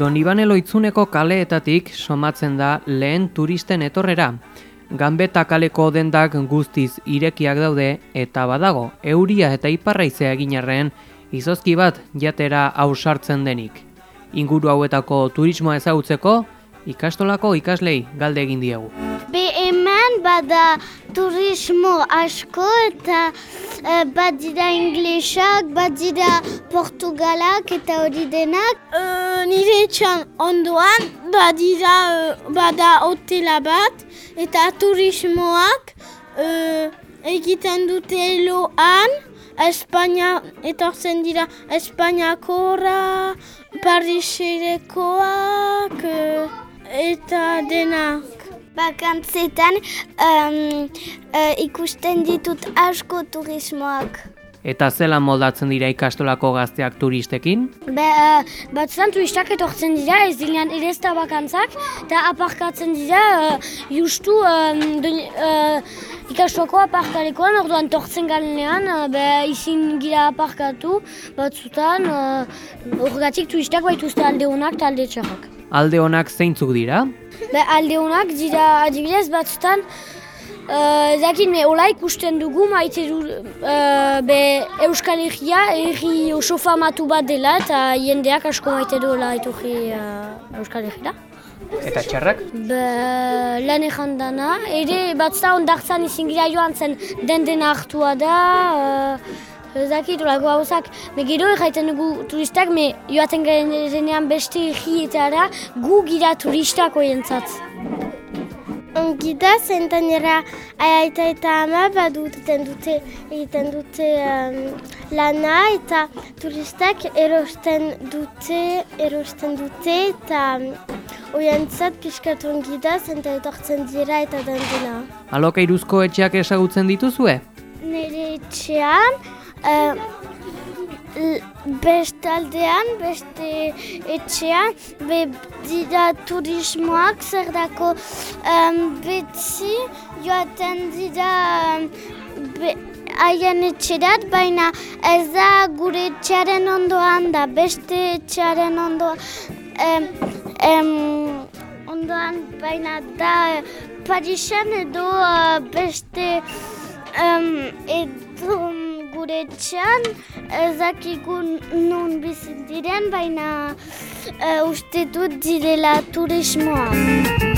Donibane loitzuneko kaleetatik somatzen da lehen turisten etorrera. Ganbeta kaleko dendak guztiz irekiak daude eta badago euria eta iparraizea eginarren izozki bat jatera ausartzen denik. Inguru hauetako turismoa ezagutzeko ikastolako ikaslei galde egin diegu. Be hemen bada turismo asko eta uh, badira inglesak, badira portugalak eta hori denak. Uh, nire etxan ondoan badira uh, bada hotela bat eta turismoak uh, egiten dute loan. Espainia etortzen dira Espainiakora, Pariserekoak eta denak. Bakantzetan um, uh, ikusten ditut asko turismoak. Eta zela moldatzen dira ikastolako gazteak turistekin? Be, uh, batzutan turistak etortzen dira, ez dinean ere ez da bakantzak, eta aparkatzen dira, uh, justu um, uh, ikastolako aparkalekoan, orduan tortzen galenean, uh, be, izin gira aparkatu, batzutan, uh, turistak baituzte alde honak eta alde txarrak. Alde honak zeintzuk dira? Be, alde honak dira adibidez batzutan, Uh, Zakin, me hola ikusten dugu maite du uh, be Euskal Herria, erri oso famatu bat dela eta jendeak asko maite du hola etorri uh, Euskal Herria. Eta txarrak? Be, lan ezan dana, ere bat zta ondartzan izin gira joan zen den den hartua da, uh, Zakit, olako hauzak, me gero erraiten dugu turistak, me joaten garen beste erri gu gira turistako jentzat. Gida zentanera aita eta ama baduten dute egiten dute um, lana eta turistak erosten dute erosten dute eta um, oiantzat piskatun gida zenta etortzen dira eta dandena. Aloka iruzko etxeak esagutzen dituzue? Nire etxean bestaldean, beste etxean, be dira turismoak zer dako um, betzi joaten dira haien etxerat, baina ez da gure etxearen ondoan da, beste etxearen ondoan, um, um, ondoan baina da Parisen edo uh, beste um, edo gure txan, ezakigun nun bizit diren, baina uh, uste dut direla turismoa.